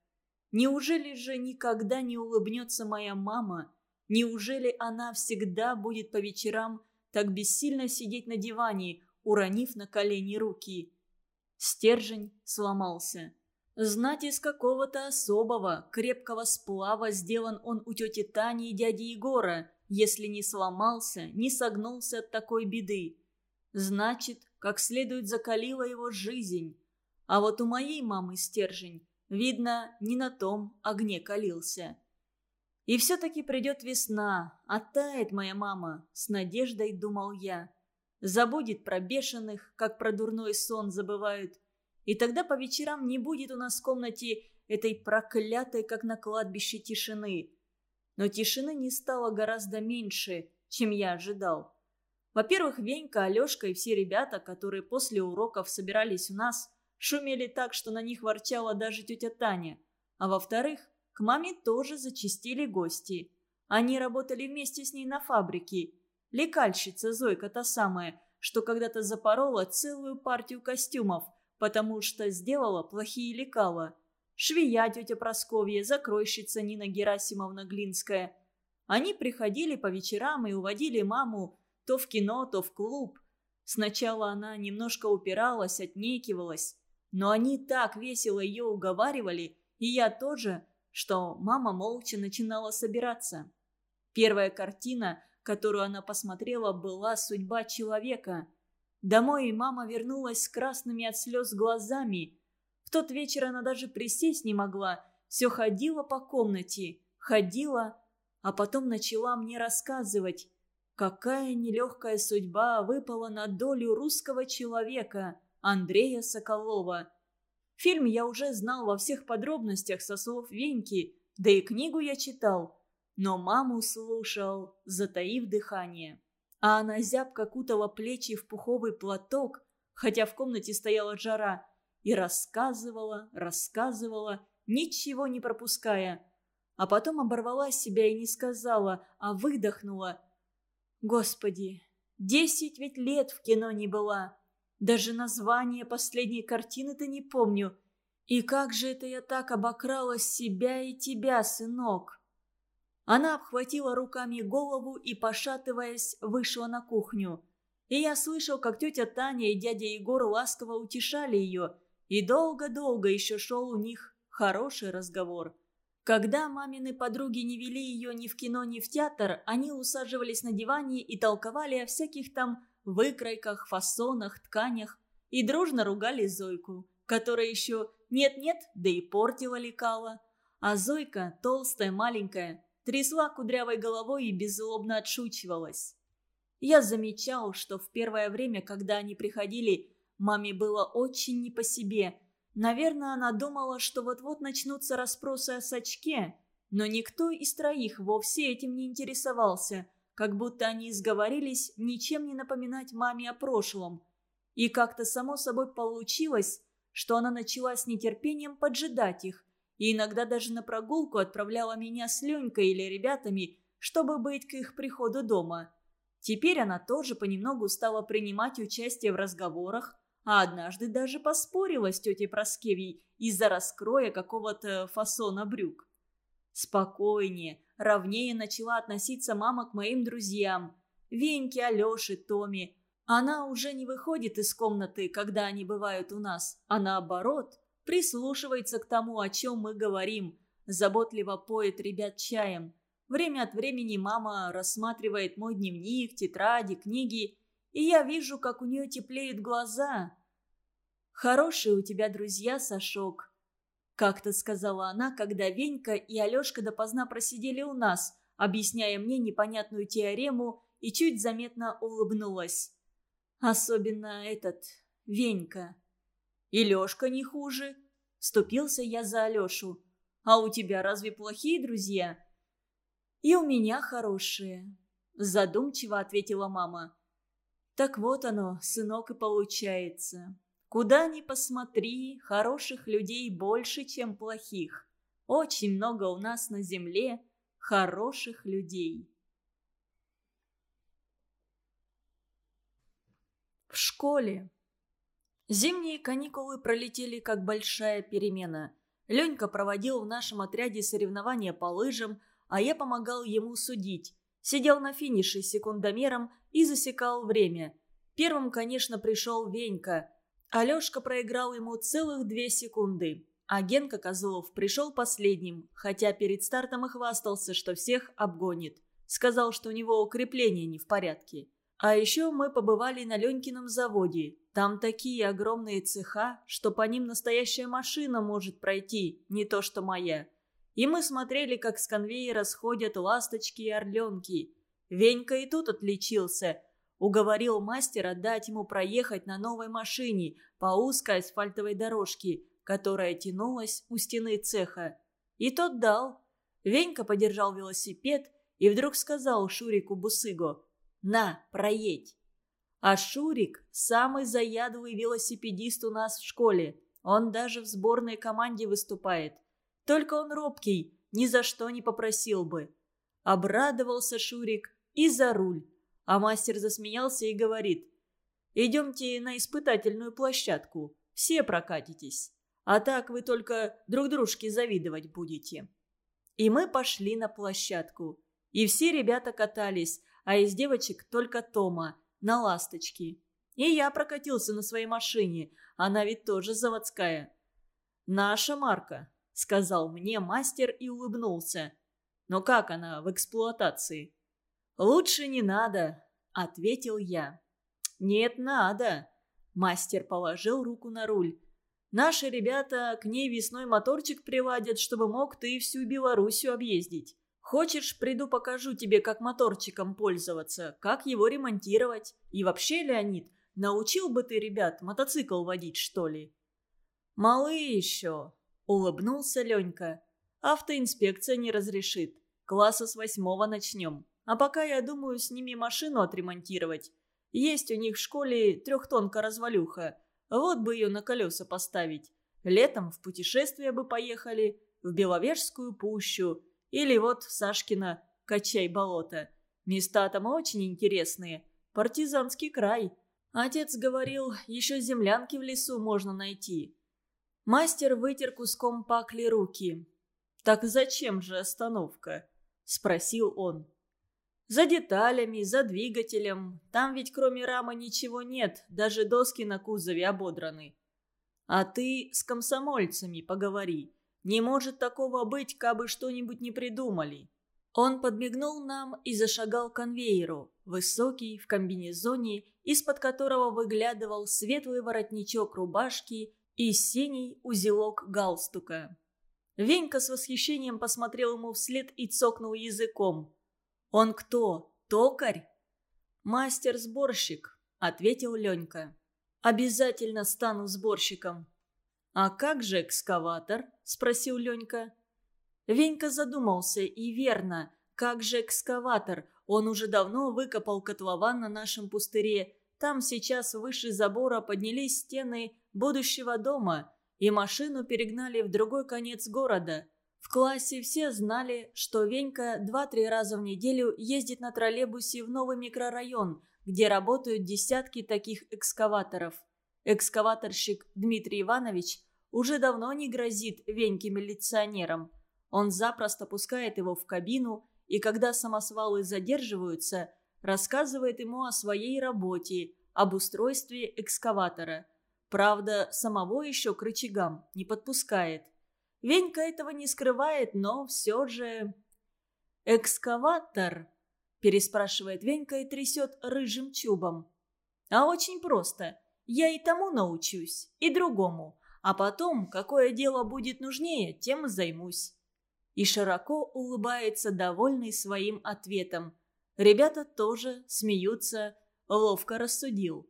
Неужели же никогда не улыбнется моя мама? Неужели она всегда будет по вечерам так бессильно сидеть на диване, уронив на колени руки. Стержень сломался. Знать из какого-то особого, крепкого сплава сделан он у тети Тани и дяди Егора, если не сломался, не согнулся от такой беды. Значит, как следует закалила его жизнь. А вот у моей мамы стержень, видно, не на том огне калился. И все-таки придет весна, оттает моя мама, с надеждой думал я. Забудет про бешеных, как про дурной сон забывают. И тогда по вечерам не будет у нас в комнате этой проклятой, как на кладбище, тишины. Но тишины не стало гораздо меньше, чем я ожидал. Во-первых, Венька, Алешка и все ребята, которые после уроков собирались у нас, шумели так, что на них ворчала даже тетя Таня. А во-вторых, к маме тоже зачастили гости. Они работали вместе с ней на фабрике. Лекальщица Зойка та самая, что когда-то запорола целую партию костюмов, потому что сделала плохие лекала. Швея тетя Просковья, закройщица Нина Герасимовна Глинская. Они приходили по вечерам и уводили маму то в кино, то в клуб. Сначала она немножко упиралась, отнекивалась. Но они так весело ее уговаривали, и я тоже, что мама молча начинала собираться. Первая картина, которую она посмотрела, была «Судьба человека». Домой мама вернулась с красными от слез глазами. В тот вечер она даже присесть не могла, все ходила по комнате, ходила, а потом начала мне рассказывать, какая нелегкая судьба выпала на долю русского человека – Андрея Соколова. Фильм я уже знал во всех подробностях со слов Веньки, да и книгу я читал. Но маму слушал, затаив дыхание. А она зябко кутала плечи в пуховый платок, хотя в комнате стояла жара, и рассказывала, рассказывала, ничего не пропуская. А потом оборвала себя и не сказала, а выдохнула. «Господи, десять ведь лет в кино не была!» Даже название последней картины-то не помню. И как же это я так обокрала себя и тебя, сынок?» Она обхватила руками голову и, пошатываясь, вышла на кухню. И я слышал, как тетя Таня и дядя Егор ласково утешали ее, и долго-долго еще шел у них хороший разговор. Когда мамины подруги не вели ее ни в кино, ни в театр, они усаживались на диване и толковали о всяких там выкройках, фасонах, тканях и дружно ругали Зойку, которая еще нет-нет, да и портила лекала. А Зойка, толстая, маленькая, трясла кудрявой головой и беззлобно отшучивалась. Я замечал, что в первое время, когда они приходили, маме было очень не по себе. Наверное, она думала, что вот-вот начнутся расспросы о сачке, но никто из троих вовсе этим не интересовался – как будто они сговорились ничем не напоминать маме о прошлом. И как-то само собой получилось, что она начала с нетерпением поджидать их, и иногда даже на прогулку отправляла меня с Ленькой или ребятами, чтобы быть к их приходу дома. Теперь она тоже понемногу стала принимать участие в разговорах, а однажды даже поспорила с тетей Проскевьей из-за раскроя какого-то фасона брюк. Спокойнее, ровнее начала относиться мама к моим друзьям. Веньке, Алёше, Томе. Она уже не выходит из комнаты, когда они бывают у нас, а наоборот, прислушивается к тому, о чем мы говорим, заботливо поет ребят чаем. Время от времени мама рассматривает мой дневник, тетради, книги, и я вижу, как у нее теплеют глаза. Хорошие у тебя друзья, Сашок. Как-то сказала она, когда Венька и Алешка допоздна просидели у нас, объясняя мне непонятную теорему и чуть заметно улыбнулась. Особенно этот Венька. И Лешка не хуже. Ступился я за Алешу. А у тебя разве плохие друзья? И у меня хорошие. Задумчиво ответила мама. Так вот оно, сынок, и получается. Куда ни посмотри, хороших людей больше, чем плохих. Очень много у нас на земле хороших людей. В школе. Зимние каникулы пролетели как большая перемена. Ленька проводил в нашем отряде соревнования по лыжам, а я помогал ему судить. Сидел на финише с секундомером и засекал время. Первым, конечно, пришел Венька – Алешка проиграл ему целых две секунды, а Генка Козлов пришел последним, хотя перед стартом и хвастался, что всех обгонит. Сказал, что у него укрепление не в порядке. А еще мы побывали на Ленькином заводе. Там такие огромные цеха, что по ним настоящая машина может пройти, не то что моя. И мы смотрели, как с конвейера сходят ласточки и орленки. Венька и тут отличился – Уговорил мастера дать ему проехать на новой машине по узкой асфальтовой дорожке, которая тянулась у стены цеха. И тот дал. Венька подержал велосипед и вдруг сказал Шурику Бусыго «На, проедь». А Шурик – самый заядлый велосипедист у нас в школе. Он даже в сборной команде выступает. Только он робкий, ни за что не попросил бы. Обрадовался Шурик и за руль. А мастер засмеялся и говорит. «Идемте на испытательную площадку. Все прокатитесь. А так вы только друг дружке завидовать будете». И мы пошли на площадку. И все ребята катались, а из девочек только Тома, на ласточке. И я прокатился на своей машине, она ведь тоже заводская. «Наша марка», — сказал мне мастер и улыбнулся. «Но как она в эксплуатации?» «Лучше не надо», — ответил я. «Нет, надо», — мастер положил руку на руль. «Наши ребята к ней весной моторчик приводят, чтобы мог ты всю Белоруссию объездить. Хочешь, приду покажу тебе, как моторчиком пользоваться, как его ремонтировать. И вообще, Леонид, научил бы ты ребят мотоцикл водить, что ли?» «Малы еще», — улыбнулся Ленька. «Автоинспекция не разрешит. Класса с восьмого начнем. А пока я думаю с ними машину отремонтировать. Есть у них в школе трехтонка развалюха. Вот бы ее на колеса поставить. Летом в путешествие бы поехали, в Беловежскую пущу. Или вот в Сашкино Качай-болото. Места там очень интересные. Партизанский край. Отец говорил, еще землянки в лесу можно найти. Мастер вытер куском пакли руки. «Так зачем же остановка?» – спросил он. «За деталями, за двигателем. Там ведь кроме рамы ничего нет, даже доски на кузове ободраны. А ты с комсомольцами поговори. Не может такого быть, кабы что-нибудь не придумали». Он подмигнул нам и зашагал к конвейеру, высокий, в комбинезоне, из-под которого выглядывал светлый воротничок рубашки и синий узелок галстука. Венька с восхищением посмотрел ему вслед и цокнул языком. «Он кто? Токарь?» «Мастер-сборщик», — ответил Ленька. «Обязательно стану сборщиком». «А как же экскаватор?» — спросил Ленька. Венька задумался, и верно, как же экскаватор? Он уже давно выкопал котлован на нашем пустыре. Там сейчас выше забора поднялись стены будущего дома, и машину перегнали в другой конец города. В классе все знали, что Венька два-три раза в неделю ездит на троллейбусе в новый микрорайон, где работают десятки таких экскаваторов. Экскаваторщик Дмитрий Иванович уже давно не грозит Веньке милиционерам. Он запросто пускает его в кабину, и когда самосвалы задерживаются, рассказывает ему о своей работе, об устройстве экскаватора – Правда, самого еще к рычагам не подпускает. Венька этого не скрывает, но все же... «Экскаватор?» – переспрашивает Венька и трясет рыжим чубом. «А очень просто. Я и тому научусь, и другому. А потом, какое дело будет нужнее, тем и займусь». И широко улыбается, довольный своим ответом. Ребята тоже смеются, ловко рассудил.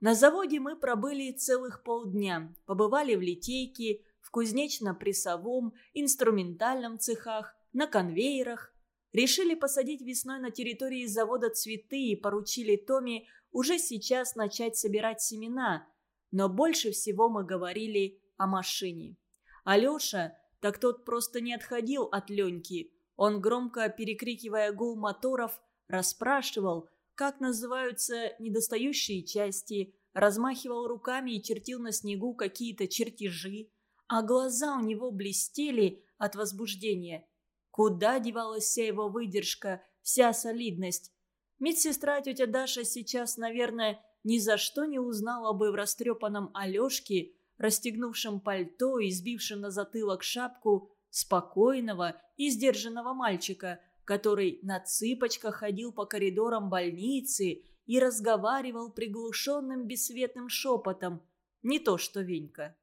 На заводе мы пробыли целых полдня, побывали в литейке, кузнечно-прессовом, инструментальном цехах, на конвейерах. Решили посадить весной на территории завода цветы и поручили Томе уже сейчас начать собирать семена. Но больше всего мы говорили о машине. Алеша, так тот просто не отходил от Леньки. Он, громко перекрикивая гул моторов, расспрашивал, как называются недостающие части, размахивал руками и чертил на снегу какие-то чертежи, а глаза у него блестели от возбуждения. Куда девалась вся его выдержка, вся солидность? Медсестра тетя Даша сейчас, наверное, ни за что не узнала бы в растрепанном Алешке, расстегнувшем пальто и сбившем на затылок шапку, спокойного и сдержанного мальчика – который на цыпочках ходил по коридорам больницы и разговаривал приглушенным бесцветным шепотом, не то что Венька.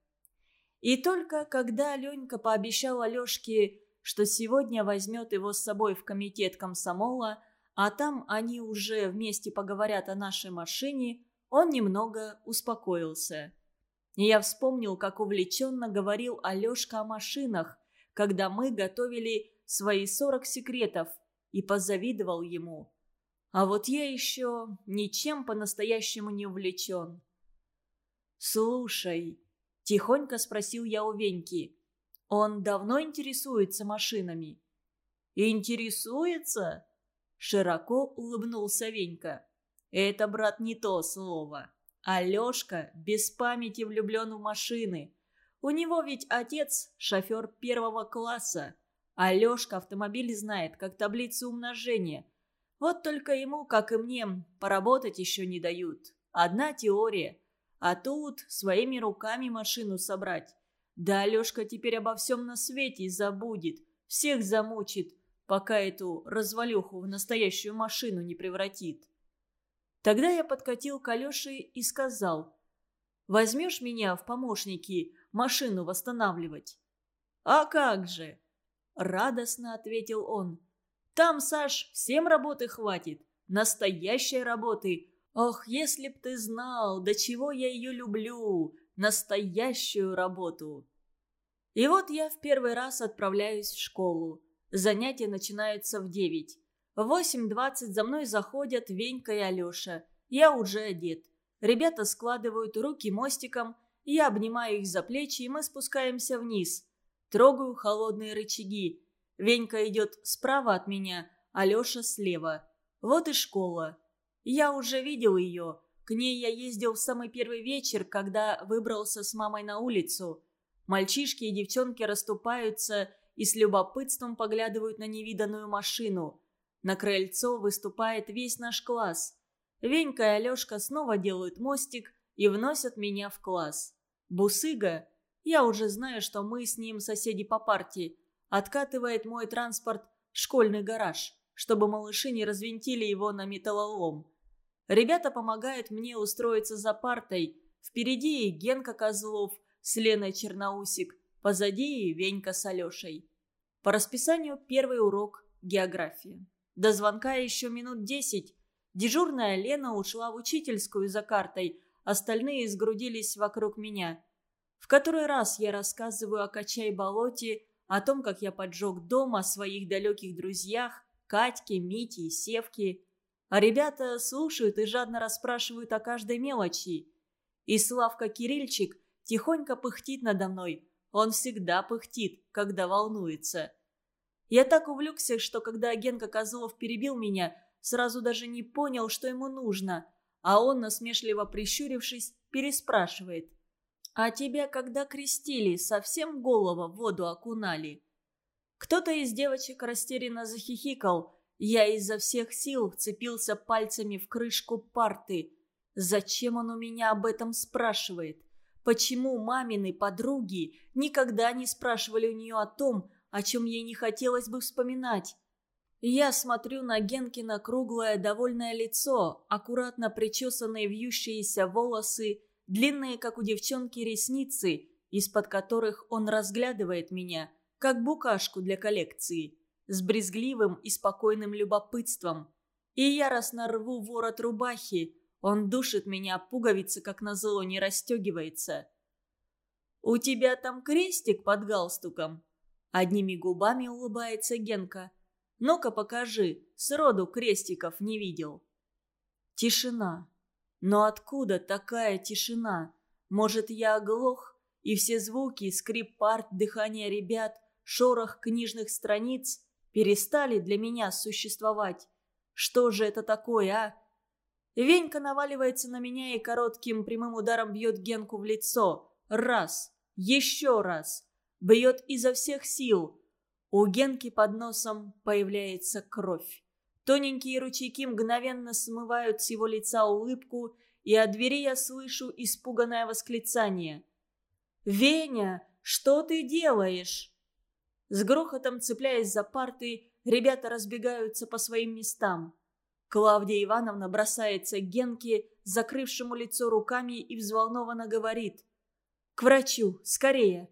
И только когда Ленька пообещал Алешке, что сегодня возьмет его с собой в комитет комсомола, а там они уже вместе поговорят о нашей машине, он немного успокоился. И я вспомнил, как увлеченно говорил Алешка о машинах, когда мы готовили свои сорок секретов и позавидовал ему. А вот я еще ничем по-настоящему не увлечен. «Слушай», — тихонько спросил я у Веньки, Он давно интересуется машинами?» «Интересуется?» Широко улыбнулся Венька. «Это, брат, не то слово. Алешка без памяти влюблен в машины. У него ведь отец шофер первого класса. Алешка автомобиль знает, как таблицу умножения. Вот только ему, как и мне, поработать еще не дают. Одна теория. А тут своими руками машину собрать. Да Алешка теперь обо всем на свете забудет. Всех замучит, пока эту развалюху в настоящую машину не превратит. Тогда я подкатил к Алёше и сказал, «Возьмешь меня в помощники машину восстанавливать?» «А как же?» – радостно ответил он. «Там, Саш, всем работы хватит, настоящей работы. Ох, если б ты знал, до чего я ее люблю, настоящую работу!» И вот я в первый раз отправляюсь в школу. Занятия начинаются в девять. В 8.20 за мной заходят Венька и Алеша. Я уже одет. Ребята складывают руки мостиком, я обнимаю их за плечи, и мы спускаемся вниз. Трогаю холодные рычаги. Венька идет справа от меня, Алеша слева. Вот и школа. Я уже видел ее. К ней я ездил в самый первый вечер, когда выбрался с мамой на улицу. Мальчишки и девчонки расступаются и с любопытством поглядывают на невиданную машину – на крыльцо выступает весь наш класс. Венька и Алешка снова делают мостик и вносят меня в класс. Бусыга, я уже знаю, что мы с ним соседи по партии, откатывает мой транспорт в школьный гараж, чтобы малыши не развинтили его на металлолом. Ребята помогают мне устроиться за партой. Впереди Генка Козлов с Леной Черноусик, позади Венька с Алешей. По расписанию первый урок – география. До звонка еще минут десять. Дежурная Лена ушла в учительскую за картой, остальные сгрудились вокруг меня. В который раз я рассказываю о Качай-болоте, о том, как я поджег дом, о своих далеких друзьях, Катьке, Мите и Севке. А ребята слушают и жадно расспрашивают о каждой мелочи. И Славка Кирильчик тихонько пыхтит надо мной. Он всегда пыхтит, когда волнуется. Я так увлекся, что когда Генка Козлов перебил меня, сразу даже не понял, что ему нужно. А он, насмешливо прищурившись, переспрашивает. «А тебя, когда крестили, совсем голова в воду окунали?» Кто-то из девочек растерянно захихикал. Я изо всех сил вцепился пальцами в крышку парты. Зачем он у меня об этом спрашивает? Почему мамины подруги никогда не спрашивали у нее о том, о чем ей не хотелось бы вспоминать. Я смотрю на Генкина круглое довольное лицо, аккуратно причесанные вьющиеся волосы, длинные, как у девчонки, ресницы, из-под которых он разглядывает меня, как букашку для коллекции, с брезгливым и спокойным любопытством. И яростно рву ворот рубахи, он душит меня, пуговица, как назло, не расстегивается. «У тебя там крестик под галстуком?» Одними губами улыбается Генка. «Ну-ка покажи, сроду крестиков не видел». Тишина. Но откуда такая тишина? Может, я оглох, и все звуки, скрип парт, дыхание ребят, шорох книжных страниц перестали для меня существовать? Что же это такое, а? Венька наваливается на меня и коротким прямым ударом бьет Генку в лицо. Раз. Еще раз бьет изо всех сил. У Генки под носом появляется кровь. Тоненькие ручейки мгновенно смывают с его лица улыбку, и от двери я слышу испуганное восклицание. «Веня, что ты делаешь?» С грохотом цепляясь за парты, ребята разбегаются по своим местам. Клавдия Ивановна бросается к Генке, закрывшему лицо руками, и взволнованно говорит. «К врачу, скорее!»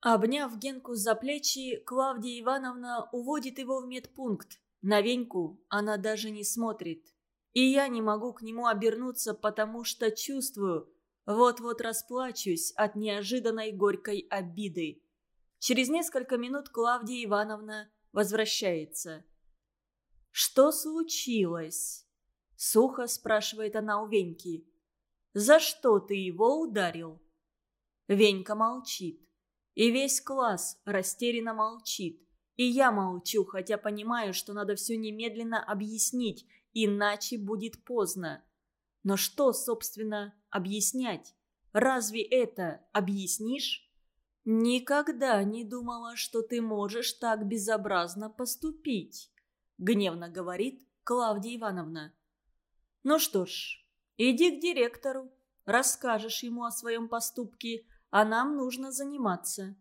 Обняв Генку за плечи, Клавдия Ивановна уводит его в медпункт. На Веньку она даже не смотрит. И я не могу к нему обернуться, потому что чувствую, вот-вот расплачусь от неожиданной горькой обиды. Через несколько минут Клавдия Ивановна возвращается. «Что случилось?» — сухо спрашивает она у Веньки. «За что ты его ударил?» Венька молчит. И весь класс растерянно молчит. И я молчу, хотя понимаю, что надо все немедленно объяснить, иначе будет поздно. Но что, собственно, объяснять? Разве это объяснишь? «Никогда не думала, что ты можешь так безобразно поступить», — гневно говорит Клавдия Ивановна. «Ну что ж, иди к директору, расскажешь ему о своем поступке, а нам нужно заниматься».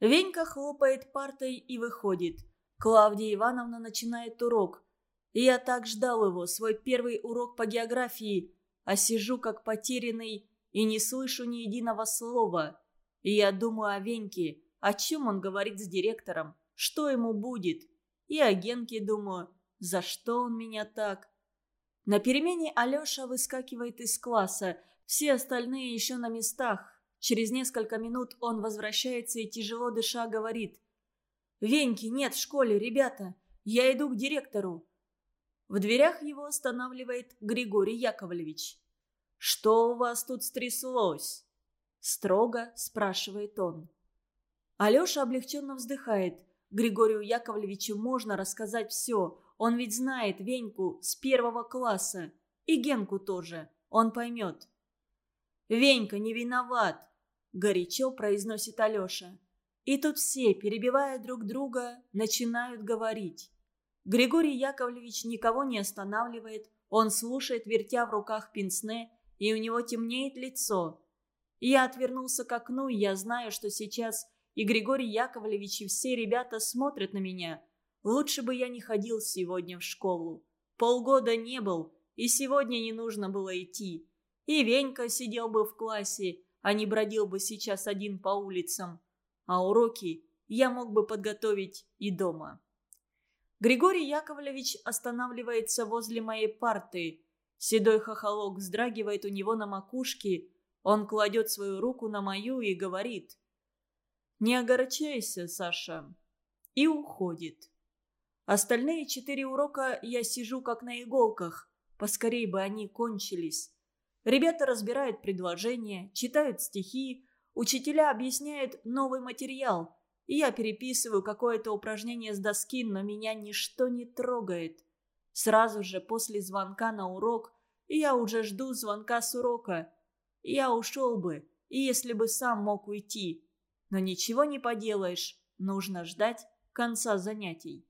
Венька хлопает партой и выходит. Клавдия Ивановна начинает урок. Я так ждал его, свой первый урок по географии, а сижу как потерянный и не слышу ни единого слова. И я думаю о Веньке, о чем он говорит с директором, что ему будет. И о Генке думаю, за что он меня так. На перемене Алеша выскакивает из класса, все остальные еще на местах. Через несколько минут он возвращается и, тяжело дыша, говорит. «Веньки нет в школе, ребята. Я иду к директору». В дверях его останавливает Григорий Яковлевич. «Что у вас тут стряслось?» Строго спрашивает он. Алеша облегченно вздыхает. Григорию Яковлевичу можно рассказать все. Он ведь знает Веньку с первого класса. И Генку тоже. Он поймет. «Венька не виноват!» – горячо произносит Алеша. И тут все, перебивая друг друга, начинают говорить. Григорий Яковлевич никого не останавливает. Он слушает, вертя в руках пенсне, и у него темнеет лицо. Я отвернулся к окну, и я знаю, что сейчас и Григорий Яковлевич, и все ребята смотрят на меня. Лучше бы я не ходил сегодня в школу. Полгода не был, и сегодня не нужно было идти. И Венька сидел бы в классе, а не бродил бы сейчас один по улицам. А уроки я мог бы подготовить и дома. Григорий Яковлевич останавливается возле моей парты. Седой хохолок вздрагивает у него на макушке, он кладет свою руку на мою и говорит «Не огорчайся, Саша» и уходит. Остальные четыре урока я сижу как на иголках, поскорей бы они кончились. Ребята разбирают предложения, читают стихи, учителя объясняют новый материал, и я переписываю какое-то упражнение с доски, но меня ничто не трогает. Сразу же после звонка на урок я уже жду звонка с урока. Я ушел бы, если бы сам мог уйти. Но ничего не поделаешь, нужно ждать конца занятий.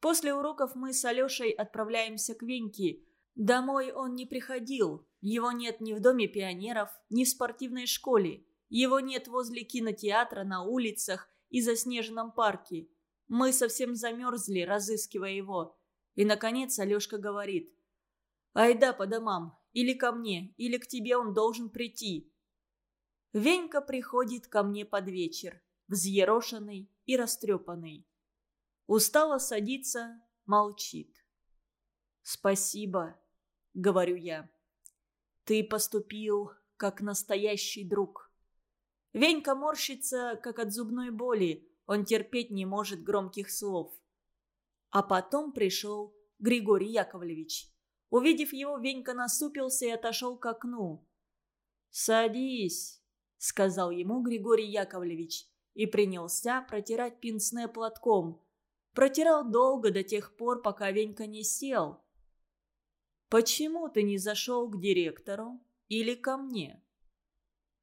После уроков мы с Алешей отправляемся к Веньке. Домой он не приходил. Его нет ни в доме пионеров, ни в спортивной школе. Его нет возле кинотеатра, на улицах и заснеженном парке. Мы совсем замерзли, разыскивая его. И, наконец, Алешка говорит. «Айда по домам, или ко мне, или к тебе он должен прийти. Венька приходит ко мне под вечер, взъерошенный и растрепанный. Устало садится, молчит. «Спасибо», — говорю я. «Ты поступил, как настоящий друг». Венька морщится, как от зубной боли, он терпеть не может громких слов. А потом пришел Григорий Яковлевич. Увидев его, Венька насупился и отошел к окну. «Садись», — сказал ему Григорий Яковлевич и принялся протирать пинсне платком. Протирал долго до тех пор, пока Венька не сел. «Почему ты не зашел к директору или ко мне?»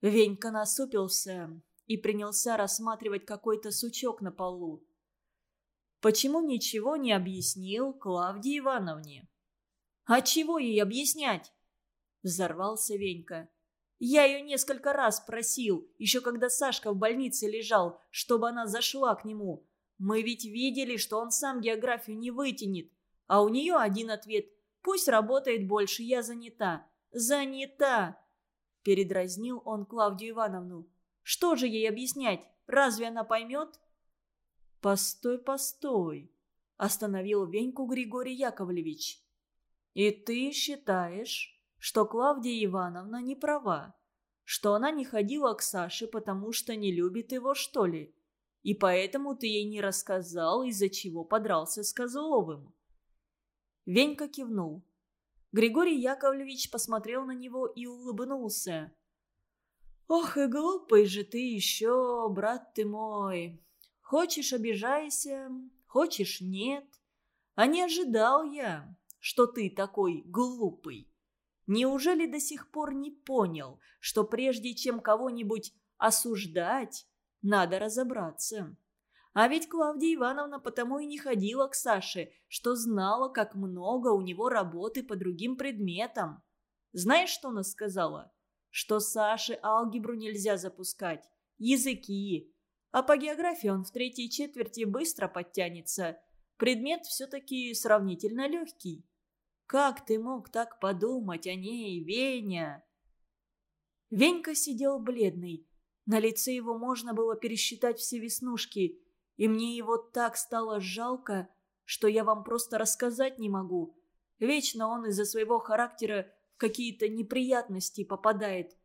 Венька насупился и принялся рассматривать какой-то сучок на полу. «Почему ничего не объяснил Клавдии Ивановне?» «А чего ей объяснять?» Взорвался Венька. «Я ее несколько раз просил, еще когда Сашка в больнице лежал, чтобы она зашла к нему. Мы ведь видели, что он сам географию не вытянет. А у нее один ответ. Пусть работает больше, я занята. Занята!» Передразнил он Клавдию Ивановну. «Что же ей объяснять? Разве она поймет?» «Постой, постой!» Остановил Веньку Григорий Яковлевич. И ты считаешь, что Клавдия Ивановна не права? Что она не ходила к Саше, потому что не любит его, что ли? И поэтому ты ей не рассказал, из-за чего подрался с Козловым?» Венька кивнул. Григорий Яковлевич посмотрел на него и улыбнулся. Ох и глупый же ты еще, брат ты мой. Хочешь, обижайся, хочешь, нет. А не ожидал я, что ты такой глупый. Неужели до сих пор не понял, что прежде чем кого-нибудь осуждать, надо разобраться? А ведь Клавдия Ивановна потому и не ходила к Саше, что знала, как много у него работы по другим предметам. Знаешь, что она сказала? Что Саше алгебру нельзя запускать, языки. А по географии он в третьей четверти быстро подтянется. Предмет все-таки сравнительно легкий. Как ты мог так подумать о ней, Веня?» Венька сидел бледный. На лице его можно было пересчитать все веснушки, и мне его так стало жалко, что я вам просто рассказать не могу. Вечно он из-за своего характера в какие-то неприятности попадает.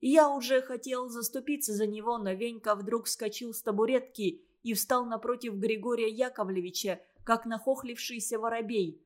Я уже хотел заступиться за него, но Венька вдруг вскочил с табуретки и встал напротив Григория Яковлевича, как нахохлившийся воробей.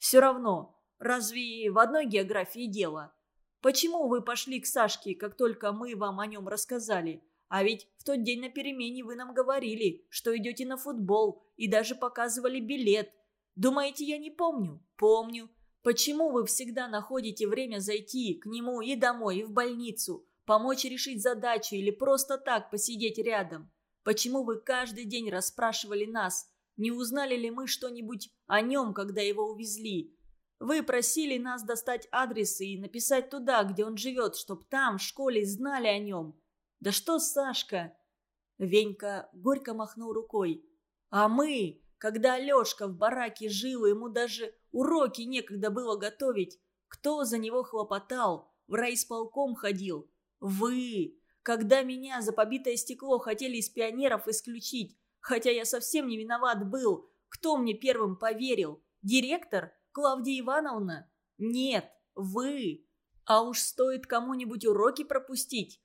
Все равно, разве в одной географии дело? Почему вы пошли к Сашке, как только мы вам о нем рассказали? А ведь в тот день на перемене вы нам говорили, что идете на футбол и даже показывали билет. Думаете, я не помню? Помню. Почему вы всегда находите время зайти к нему и домой, и в больницу, помочь решить задачу или просто так посидеть рядом? Почему вы каждый день расспрашивали нас, не узнали ли мы что-нибудь о нем, когда его увезли? Вы просили нас достать адресы и написать туда, где он живет, чтоб там, в школе, знали о нем. Да что, Сашка?» Венька горько махнул рукой. «А мы, когда Алешка в бараке жил, ему даже уроки некогда было готовить. Кто за него хлопотал? В райисполком ходил. Вы, когда меня за побитое стекло хотели из пионеров исключить, Хотя я совсем не виноват был. Кто мне первым поверил? Директор? Клавдия Ивановна? Нет, вы. А уж стоит кому-нибудь уроки пропустить,